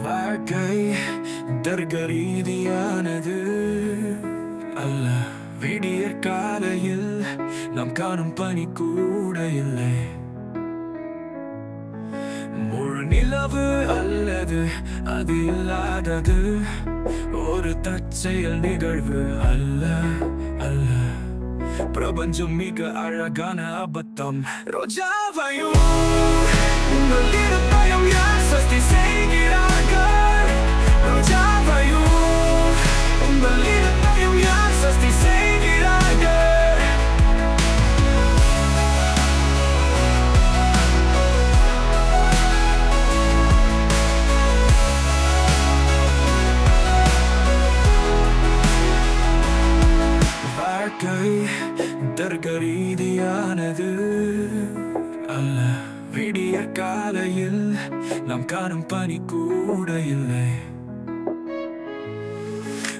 வாழ்க்கை தர்க்க ரீதியானது அல்ல. விடிய காலையில் நாம் காணும் பணி கூட இல்லை. முழு நிலவு அல்லது அது இல்லாதது. ஒரு தற்செயல் நிகழ்வு அல்ல அல்ல. பிரபஞ்சம் மிக அழகான அபத்தம். ரோஜாவையும் வாழ்க்கை தர்க்க ரீதியானது அல்ல. விடிய காலையில் நாம் காணும் பணி கூட இல்லை.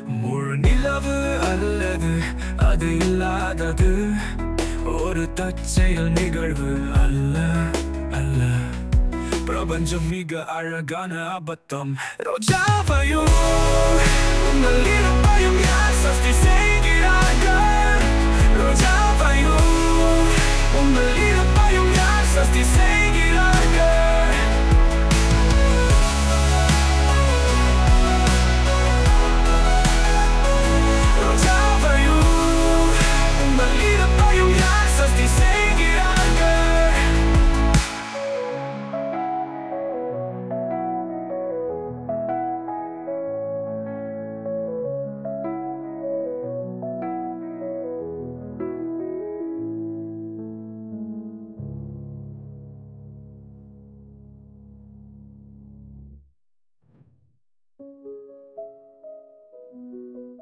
முழு நிலவு அல்லது அது இல்லாதது. ஒரு தச்செயல் நிகழ்வு அல்ல அல்ல. பிரபஞ்சம் மிக அழகான அபத்தம். ரோஜாவையும் உங்கள் இருப்பையும் யார் சஸ்தி